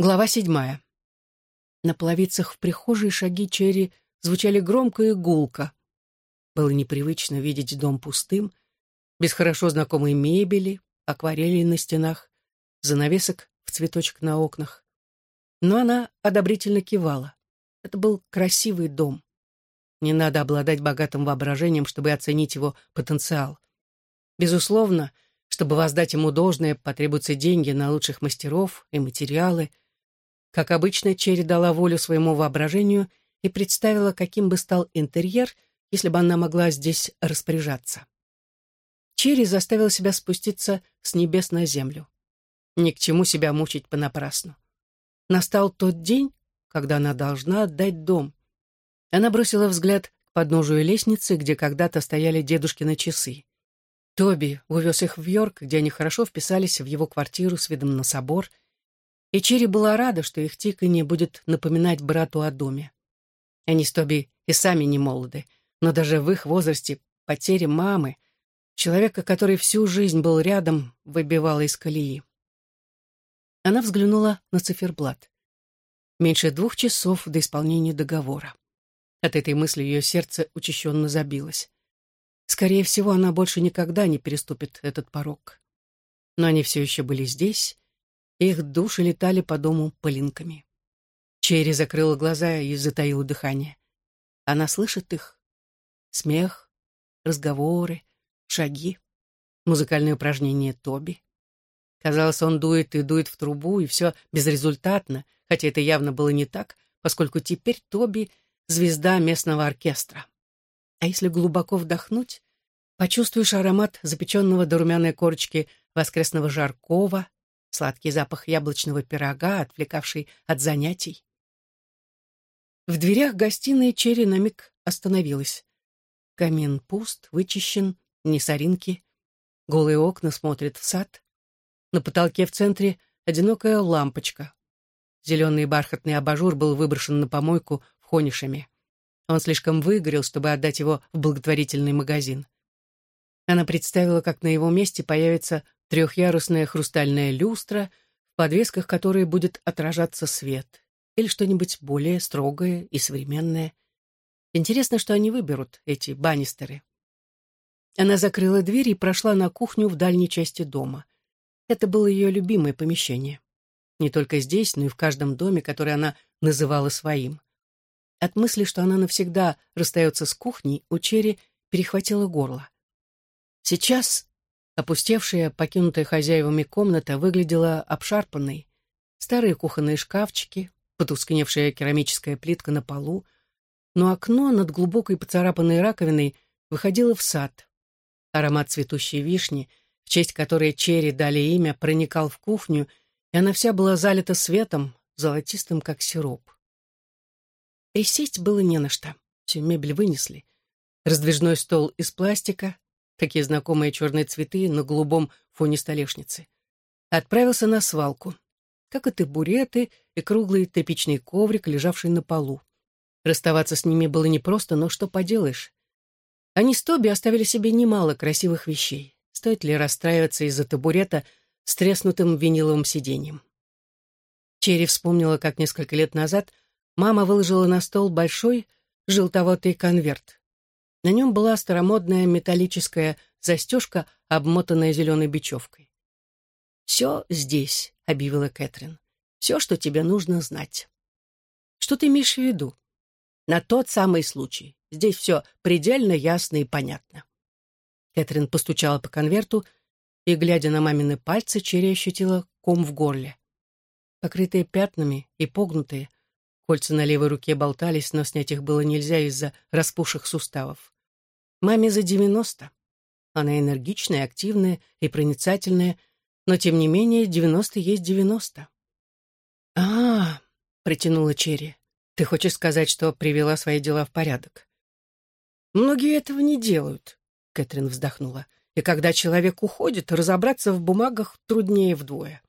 Глава седьмая. На половицах в прихожей шаги Черри звучали громко и гулко. Было непривычно видеть дом пустым, без хорошо знакомой мебели, акварелей на стенах, занавесок в цветочек на окнах. Но она одобрительно кивала. Это был красивый дом. Не надо обладать богатым воображением, чтобы оценить его потенциал. Безусловно, чтобы воздать ему должное, потребуются деньги на лучших мастеров и материалы. Как обычно, Черри дала волю своему воображению и представила, каким бы стал интерьер, если бы она могла здесь распоряжаться. Черри заставила себя спуститься с небес на землю. Ни к чему себя мучить понапрасну. Настал тот день, когда она должна отдать дом. Она бросила взгляд к подножию лестницы, где когда-то стояли дедушкины часы. Тоби увез их в Йорк, где они хорошо вписались в его квартиру с видом на собор, и Черри была рада, что их тиканье будет напоминать брату о доме. Они с Тоби и сами не молоды, но даже в их возрасте потеря мамы, человека, который всю жизнь был рядом, выбивала из колеи. Она взглянула на циферблат. Меньше двух часов до исполнения договора. От этой мысли ее сердце учащенно забилось. Скорее всего, она больше никогда не переступит этот порог. Но они все еще были здесь, их души летали по дому пылинками. Черри закрыла глаза и затаила дыхание. Она слышит их. Смех, разговоры, шаги, музыкальные упражнения Тоби. Казалось, он дует и дует в трубу, и все безрезультатно, хотя это явно было не так, поскольку теперь Тоби — звезда местного оркестра. А если глубоко вдохнуть, почувствуешь аромат запеченного до румяной корочки воскресного жаркого, сладкий запах яблочного пирога, отвлекавший от занятий. В дверях гостиной Черри на миг остановилась. Камин пуст, вычищен, ни соринки. Голые окна смотрят в сад. На потолке в центре одинокая лампочка. Зеленый бархатный абажур был выброшен на помойку в Хонишами. Он слишком выгорел, чтобы отдать его в благотворительный магазин. Она представила, как на его месте появится трехъярусная хрустальная люстра, в подвесках которой будет отражаться свет, или что-нибудь более строгое и современное. Интересно, что они выберут, эти баннистеры. Она закрыла дверь и прошла на кухню в дальней части дома. Это было ее любимое помещение. Не только здесь, но и в каждом доме, который она называла своим. От мысли, что она навсегда расстается с кухней, у Черри перехватило горло. Сейчас опустевшая, покинутая хозяевами комната выглядела обшарпанной. Старые кухонные шкафчики, потускневшая керамическая плитка на полу, но окно над глубокой поцарапанной раковиной выходило в сад. Аромат цветущей вишни, в честь которой Черри дали имя, проникал в кухню, и она вся была залита светом, золотистым, как сироп. Присесть было не на что. Всю мебель вынесли. Раздвижной стол из пластика, такие знакомые черные цветы на голубом фоне столешницы. Отправился на свалку, как и табуреты и круглый тряпичный коврик, лежавший на полу. Расставаться с ними было непросто, но что поделаешь. Они с Тоби оставили себе немало красивых вещей. Стоит ли расстраиваться из-за табурета с треснутым виниловым сиденьем? Черри вспомнила, как несколько лет назад — мама выложила на стол большой желтоватый конверт. На нем была старомодная металлическая застежка, обмотанная зеленой бечевкой. «Все здесь», — объявила Кэтрин. «Все, что тебе нужно знать». «Что ты имеешь в виду?» «На тот самый случай. Здесь все предельно ясно и понятно». Кэтрин постучала по конверту, и, глядя на мамины пальцы, Черри ощутила ком в горле. Покрытые пятнами и погнутые, Кольца на левой руке болтались, но снять их было нельзя из-за распухших суставов. Маме за девяносто. Она энергичная, активная и проницательная, но, тем не менее, девяносто есть девяносто. а, -а, -а протянула Черри. «Ты хочешь сказать, что привела свои дела в порядок?» «Многие этого не делают», — Кэтрин вздохнула. «И когда человек уходит, разобраться в бумагах труднее вдвое».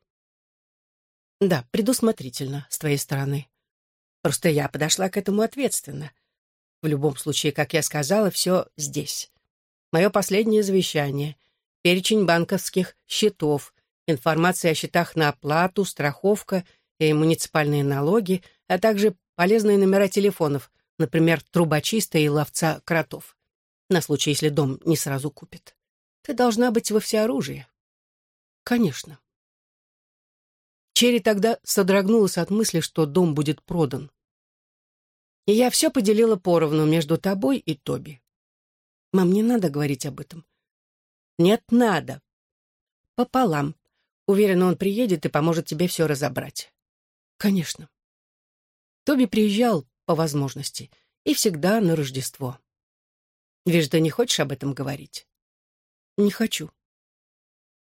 «Да, предусмотрительно, с твоей стороны. Просто я подошла к этому ответственно. В любом случае, как я сказала, все здесь. Мое последнее завещание, перечень банковских счетов, информация о счетах на оплату, страховка и муниципальные налоги, а также полезные номера телефонов, например, трубочиста и ловца кротов, на случай, если дом не сразу купит. Ты должна быть во всеоружии. Конечно. Черри тогда содрогнулась от мысли, что дом будет продан. И я все поделила поровну между тобой и Тоби. Мам, не надо говорить об этом. Нет, надо. Пополам. Уверена, он приедет и поможет тебе все разобрать. Конечно. Тоби приезжал по возможности и всегда на Рождество. Вижу, ты не хочешь об этом говорить? Не хочу.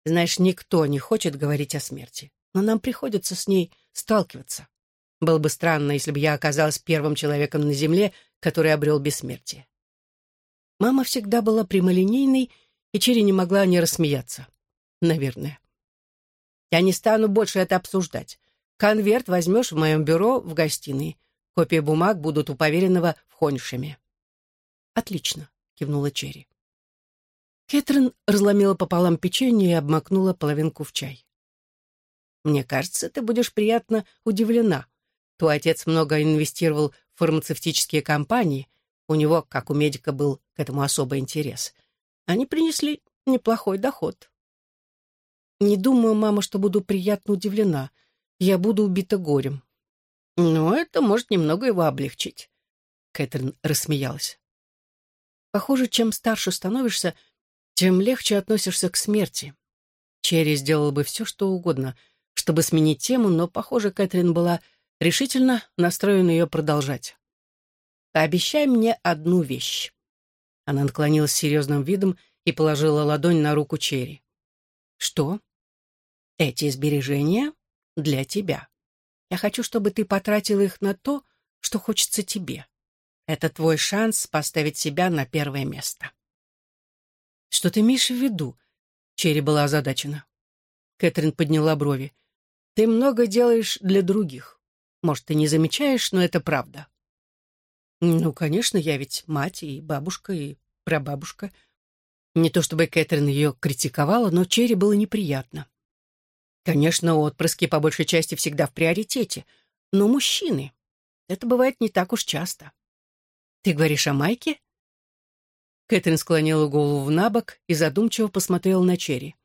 Знаешь, никто не хочет говорить о смерти, но нам приходится с ней сталкиваться. Было бы странно, если бы я оказалась первым человеком на Земле, который обрел бессмертие. Мама всегда была прямолинейной, и Черри не могла не рассмеяться. Наверное. Я не стану больше это обсуждать. Конверт возьмешь в моем бюро в гостиной. Копии бумаг будут у поверенного в Хоньшеме. Отлично, кивнула Черри. Кэтрин разломила пополам печенье и обмакнула половинку в чай. «Мне кажется, ты будешь приятно удивлена. Твой отец много инвестировал в фармацевтические компании. У него, как у медика, был к этому особый интерес. Они принесли неплохой доход». «Не думаю, мама, что буду приятно удивлена. Я буду убита горем». «Но это может немного его облегчить». Кэтрин рассмеялась. «Похоже, чем старше становишься, тем легче относишься к смерти. Черри сделала бы все, что угодно, чтобы сменить тему, но, похоже, Кэтрин была решительно настроена ее продолжать. «Пообещай мне одну вещь». Она наклонилась серьезным видом и положила ладонь на руку Черри. «Что?» «Эти сбережения для тебя. Я хочу, чтобы ты потратил их на то, что хочется тебе. Это твой шанс поставить себя на первое место». «Что ты имеешь в виду?» Черри была озадачена. Кэтрин подняла брови. «Ты много делаешь для других. Может, ты не замечаешь, но это правда». «Ну, конечно, я ведь мать и бабушка, и прабабушка». Не то чтобы Кэтрин ее критиковала, но Черри было неприятно. Конечно, отпрыски по большей части всегда в приоритете, но мужчины. Это бывает не так уж часто. Ты говоришь о Майке? Кэтрин склонила голову в набок и задумчиво посмотрела на Черри.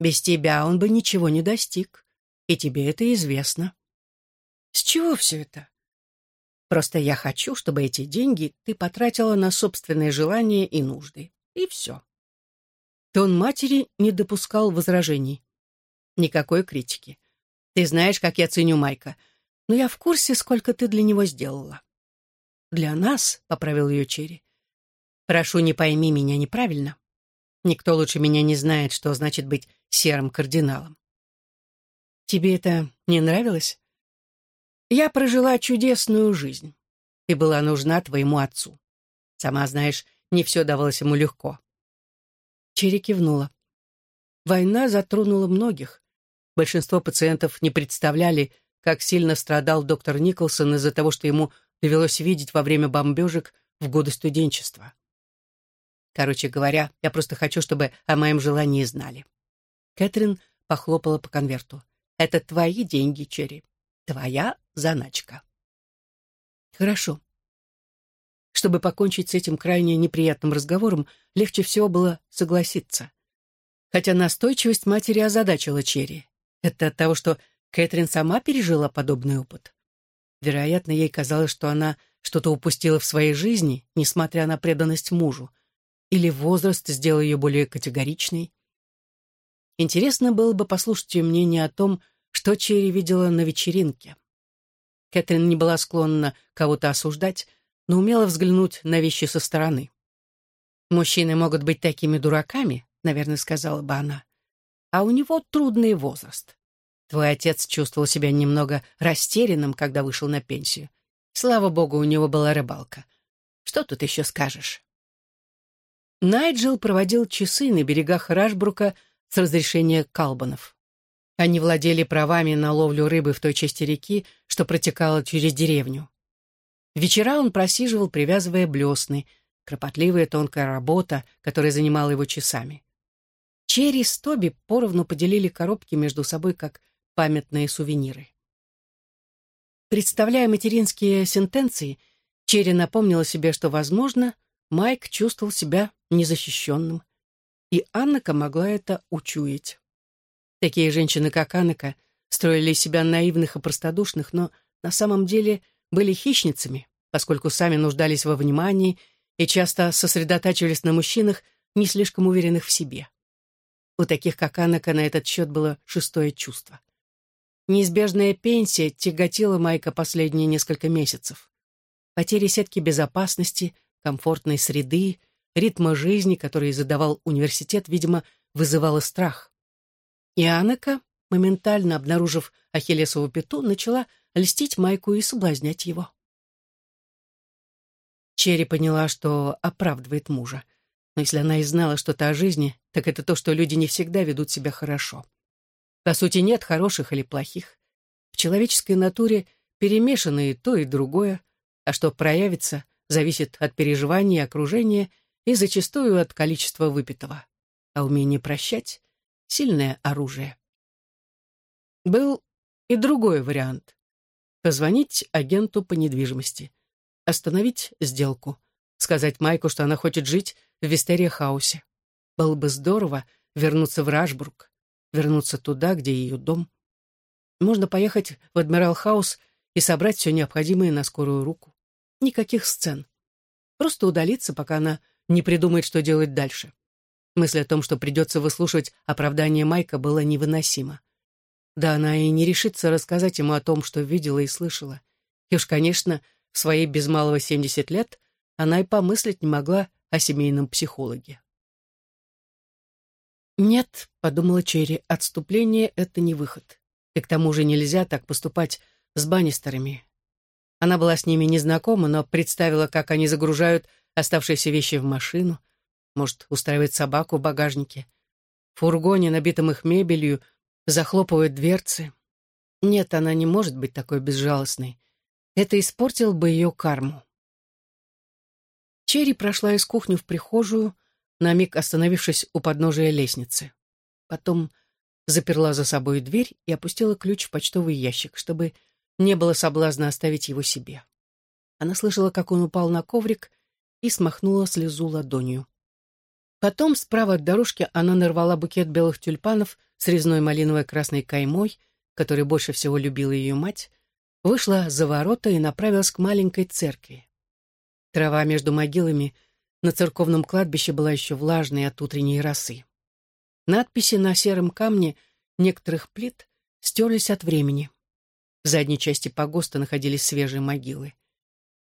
«Без тебя он бы ничего не достиг, и тебе это известно». «С чего все это?» «Просто я хочу, чтобы эти деньги ты потратила на собственные желания и нужды. И все». Тон матери не допускал возражений. Никакой критики. «Ты знаешь, как я ценю Майка, но я в курсе, сколько ты для него сделала». «Для нас», — поправил ее Черри, Прошу, не пойми меня неправильно. Никто лучше меня не знает, что значит быть серым кардиналом. Тебе это не нравилось? Я прожила чудесную жизнь. Ты была нужна твоему отцу. Сама знаешь, не все давалось ему легко. Черри кивнула. Война затронула многих. Большинство пациентов не представляли, как сильно страдал доктор Николсон из-за того, что ему довелось видеть во время бомбежек в годы студенчества. Короче говоря, я просто хочу, чтобы о моем желании знали. Кэтрин похлопала по конверту. Это твои деньги, Черри. Твоя заначка. Хорошо. Чтобы покончить с этим крайне неприятным разговором, легче всего было согласиться. Хотя настойчивость матери озадачила Черри. Это от того, что Кэтрин сама пережила подобный опыт. Вероятно, ей казалось, что она что-то упустила в своей жизни, несмотря на преданность мужу. Или возраст сделал ее более категоричной? Интересно было бы послушать ее мнение о том, что Черри видела на вечеринке. Кэтрин не была склонна кого-то осуждать, но умела взглянуть на вещи со стороны. «Мужчины могут быть такими дураками», — наверное, сказала бы она. «А у него трудный возраст. Твой отец чувствовал себя немного растерянным, когда вышел на пенсию. Слава богу, у него была рыбалка. Что тут еще скажешь?» Найджел проводил часы на берегах Рашбрука с разрешения Калбанов. Они владели правами на ловлю рыбы в той части реки, что протекала через деревню. Вечера он просиживал, привязывая блесны, кропотливая тонкая работа, которая занимала его часами. Черри с Тоби поровну поделили коробки между собой как памятные сувениры. Представляя материнские сентенции, Черри напомнила себе, что, возможно, Майк чувствовал себя незащищенным. И Аннака могла это учуять. Такие женщины, как Аннака, строили себя наивных и простодушных, но на самом деле были хищницами, поскольку сами нуждались во внимании и часто сосредотачивались на мужчинах, не слишком уверенных в себе. У таких, как Аннака, на этот счет было шестое чувство. Неизбежная пенсия тяготила Майка последние несколько месяцев. Потеря сетки безопасности, комфортной среды, ритма жизни, который задавал университет, видимо, вызывала страх. И Аннека, моментально обнаружив Ахиллесову пяту, начала льстить Майку и соблазнять его. Черри поняла, что оправдывает мужа. Но если она и знала что-то о жизни, так это то, что люди не всегда ведут себя хорошо. По сути, нет хороших или плохих. В человеческой натуре перемешано и то, и другое, а что проявится, зависит от переживаний окружения и зачастую от количества выпитого. А умение прощать — сильное оружие. Был и другой вариант. Позвонить агенту по недвижимости. Остановить сделку. Сказать Майку, что она хочет жить в Вистерия-хаусе. Было бы здорово вернуться в Рашбург, вернуться туда, где ее дом. Можно поехать в Адмирал-хаус и собрать все необходимое на скорую руку. Никаких сцен. Просто удалиться, пока она не придумает, что делать дальше. Мысль о том, что придется выслушивать оправдание Майка, была невыносима. Да она и не решится рассказать ему о том, что видела и слышала. И уж, конечно, в свои без малого семьдесят лет она и помыслить не могла о семейном психологе. «Нет», — подумала Черри, — «отступление — это не выход. И к тому же нельзя так поступать с Баннистерами». Она была с ними незнакома, но представила, как они загружают оставшиеся вещи в машину, может, устраивает собаку в багажнике. В фургоне, набитом их мебелью, захлопывают дверцы. Нет, она не может быть такой безжалостной. Это испортил бы ее карму. Черри прошла из кухни в прихожую, на миг остановившись у подножия лестницы. Потом заперла за собой дверь и опустила ключ в почтовый ящик, чтобы не было соблазна оставить его себе. Она слышала, как он упал на коврик и смахнула слезу ладонью. Потом справа от дорожки она нарвала букет белых тюльпанов с резной малиновой красной каймой, который больше всего любила ее мать, вышла за ворота и направилась к маленькой церкви. Трава между могилами на церковном кладбище была еще влажной от утренней росы. Надписи на сером камне некоторых плит стерлись от времени. В задней части погоста находились свежие могилы.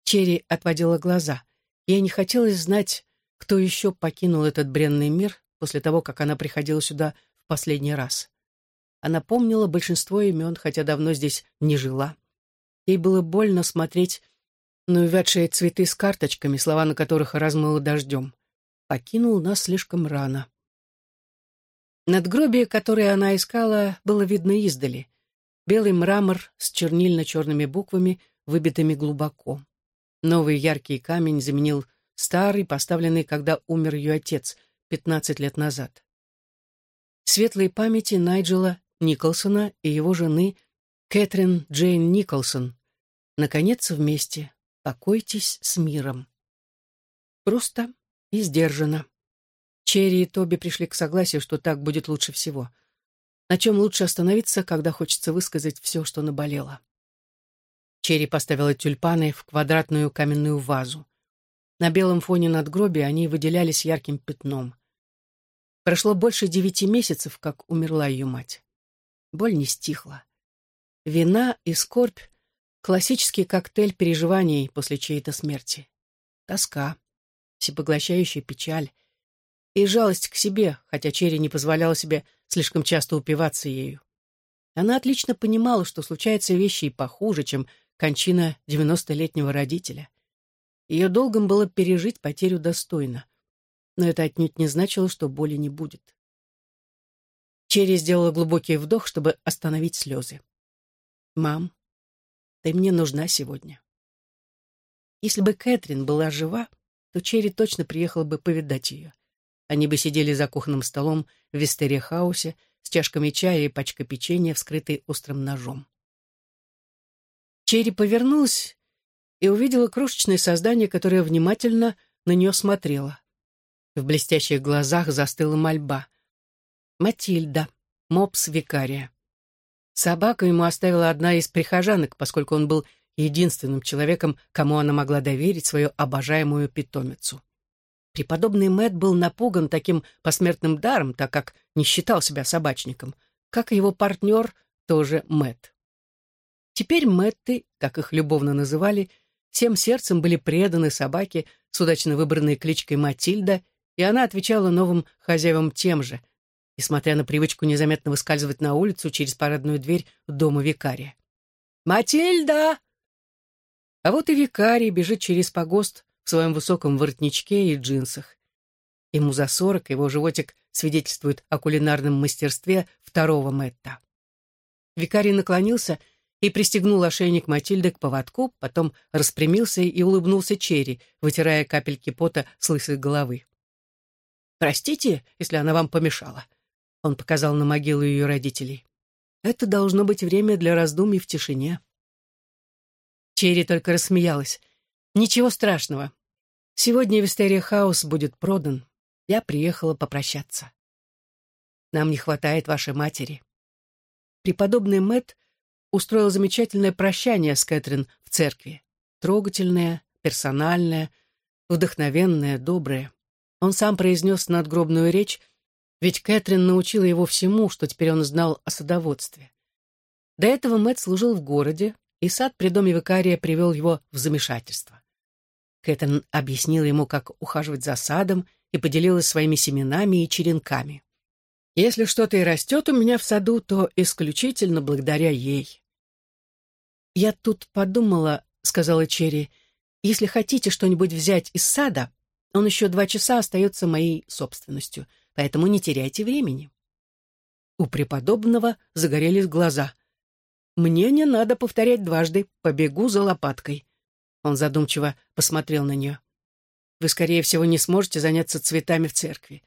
Черри отводила глаза. Ей не хотелось знать, кто еще покинул этот бренный мир после того, как она приходила сюда в последний раз. Она помнила большинство имен, хотя давно здесь не жила. Ей было больно смотреть на увядшие цветы с карточками, слова на которых размыло дождем. Покинул нас слишком рано. Надгробие, которое она искала, было видно издали. Белый мрамор с чернильно-черными буквами, выбитыми глубоко. Новый яркий камень заменил старый, поставленный, когда умер ее отец, пятнадцать лет назад. Светлой памяти Найджела Николсона и его жены Кэтрин Джейн Николсон. Наконец, вместе. Покойтесь с миром. Просто и сдержанно. Черри и Тоби пришли к согласию, что так будет лучше всего. На чем лучше остановиться, когда хочется высказать все, что наболело. Черри поставила тюльпаны в квадратную каменную вазу. На белом фоне надгробия они выделялись ярким пятном. Прошло больше девяти месяцев, как умерла ее мать. Боль не стихла. Вина и скорбь — классический коктейль переживаний после чьей-то смерти. Тоска, всепоглощающая печаль и жалость к себе, хотя Черри не позволяла себе слишком часто упиваться ею. Она отлично понимала, что случаются вещи и похуже, чем кончина девяностолетнего родителя — ее долгом было пережить потерю достойно. Но это отнюдь не значило, что боли не будет. Черри сделала глубокий вдох, чтобы остановить слезы. «Мам, ты мне нужна сегодня». Если бы Кэтрин была жива, то Черри точно приехала бы повидать ее. Они бы сидели за кухонным столом в Вистерия-хаусе с чашками чая и пачкой печенья, вскрытой острым ножом. Черри повернулась и увидела крошечное создание, которое внимательно на нее смотрело. В блестящих глазах застыла мольба. Матильда, мопс викария. Собаку ему оставила одна из прихожанок, поскольку он был единственным человеком, кому она могла доверить свою обожаемую питомицу. Преподобный Мэт был напуган таким посмертным даром, так как не считал себя собачником, как и его партнер, тоже Мэт. Теперь Мэтты, как их любовно называли, всем сердцем были преданы собаке с удачно выбранной кличкой Матильда, и она отвечала новым хозяевам тем же, несмотря на привычку незаметно выскальзывать на улицу через парадную дверь дома викария. «Матильда!» А вот и викарий бежит через погост в своем высоком воротничке и джинсах. Ему за сорок, его животик свидетельствует о кулинарном мастерстве второго Мэтта. Викарий наклонился и пристегнул ошейник Матильды к поводку, потом распрямился и улыбнулся Черри, вытирая капельки пота с лысой головы. «Простите, если она вам помешала», — он показал на могилу ее родителей. «Это должно быть время для раздумий в тишине». Черри только рассмеялась. «Ничего страшного. Сегодня Вистерия Хаус будет продан. Я приехала попрощаться. Нам не хватает вашей матери». Преподобный Мэтт устроил замечательное прощание с Кэтрин в церкви. Трогательное, персональное, вдохновенное, доброе. Он сам произнес надгробную речь, ведь Кэтрин научила его всему, что теперь он знал о садоводстве. До этого Мэтт служил в городе, и сад при доме викария привел его в замешательство. Кэтрин объяснила ему, как ухаживать за садом, и поделилась своими семенами и черенками. Если что-то и растет у меня в саду, то исключительно благодаря ей. «Я тут подумала», — сказала Черри, — «если хотите что-нибудь взять из сада, он еще два часа остается моей собственностью, поэтому не теряйте времени». У преподобного загорелись глаза. «Мне не надо повторять дважды, побегу за лопаткой». Он задумчиво посмотрел на нее. «Вы, скорее всего, не сможете заняться цветами в церкви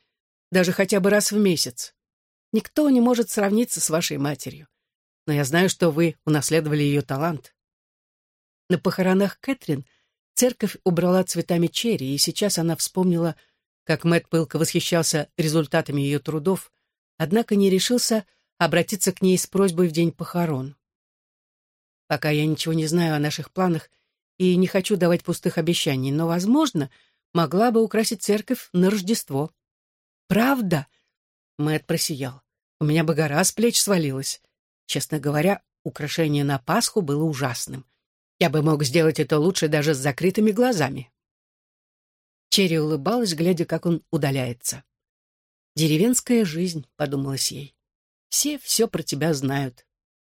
даже хотя бы раз в месяц. Никто не может сравниться с вашей матерью. Но я знаю, что вы унаследовали ее талант. На похоронах Кэтрин церковь убрала цветами черри, и сейчас она вспомнила, как Мэтт пылко восхищался результатами ее трудов, однако не решился обратиться к ней с просьбой в день похорон. Пока я ничего не знаю о наших планах и не хочу давать пустых обещаний, но, возможно, могла бы украсить церковь на Рождество. «Правда?» Мэтт просиял. «У меня бы гора с плеч свалилась. Честно говоря, украшение на Пасху было ужасным. Я бы мог сделать это лучше даже с закрытыми глазами». Черри улыбалась, глядя, как он удаляется. «Деревенская жизнь», — подумалась ей. «Все все про тебя знают.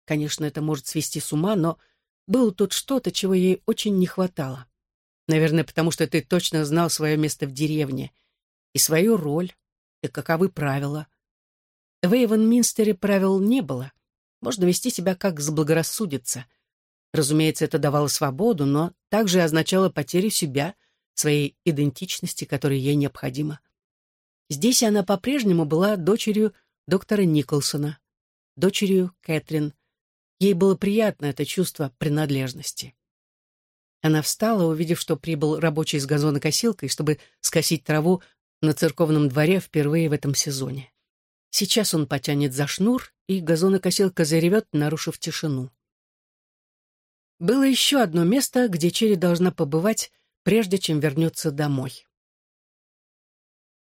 Конечно, это может свести с ума, но было тут что-то, чего ей очень не хватало. Наверное, потому что ты точно знал свое место в деревне и свою роль, и каковы правила. В Эйвенминстере правил не было. Можно вести себя как заблагорассудится. Разумеется, это давало свободу, но также означало потерю себя, своей идентичности, которая ей необходима. Здесь она по-прежнему была дочерью доктора Николсона, дочерью Кэтрин. Ей было приятно это чувство принадлежности. Она встала, увидев, что прибыл рабочий с газонокосилкой, чтобы скосить траву на церковном дворе впервые в этом сезоне. Сейчас он потянет за шнур, и газонокосилка заревет, нарушив тишину. Было еще одно место, где Черри должна побывать, прежде чем вернется домой.